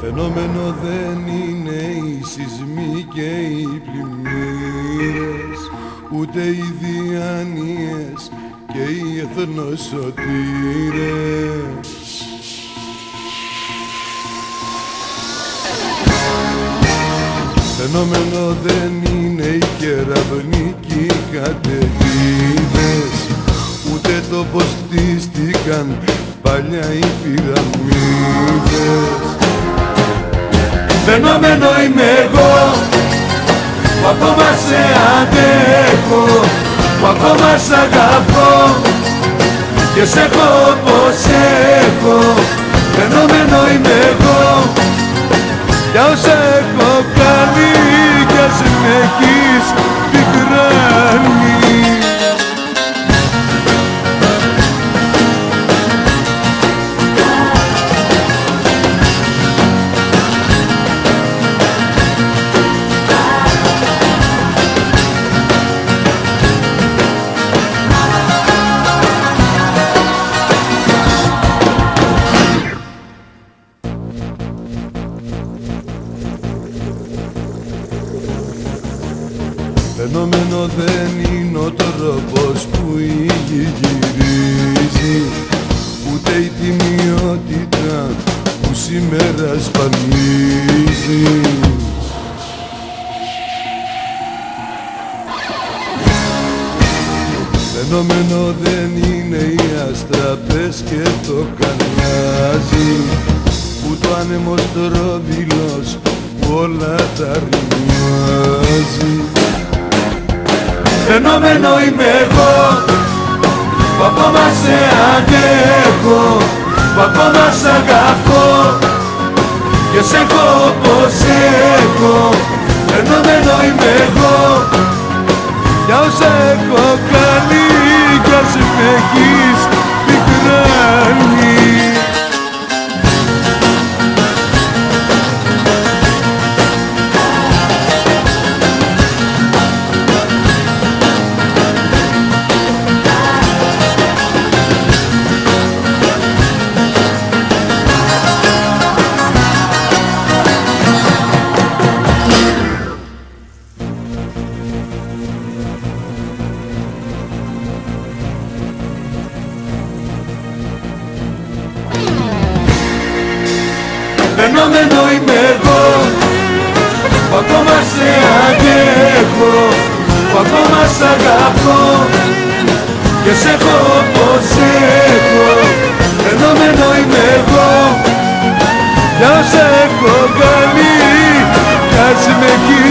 Φαινόμενο δεν είναι οι σεισμοί και οι πλημμύρες Ούτε οι διάνοιες και οι εθνοσωτήρες Φαινόμενο δεν είναι οι κεραυνικοί καταιγίδες. Ούτε το πως στήθηκαν παλιά οι πυραμίδες. Φαινόμενο είμαι εγώ που ακόμα σε αντέχω που ακόμα σ' αγαπώ και σε έχω όπως έχω. Φαινόμενο είμαι εγώ για όσα έχω κάνει κι ας με έχεις πικράνει Φαινόμενο δεν είναι ο τρόπος που η γη γυρίζει. Ούτε η τιμιότητα που σήμερα σπανίζει. Φαινόμενο δεν είναι οι αστραπές και το κανιάζει Που το άνεμος τρόβιλος που όλα τα ρημάζει Φαινόμενο είμαι εγώ. Που ακόμα σε αντέχω που ακόμα σ' αγαπώ. Και σε έχω όπως έχω Φαινόμενο είμαι εγώ. Για όσα έχω κάνει κι ας χαμένο είμαι εγώ που ακόμα σε αντέχω. Που ακόμα σ' αγαπώ. Και σε έχω όπως έχω. Ενωμένο είμαι εγώ. Για όσα έχω κάνει κάτσε με εκεί.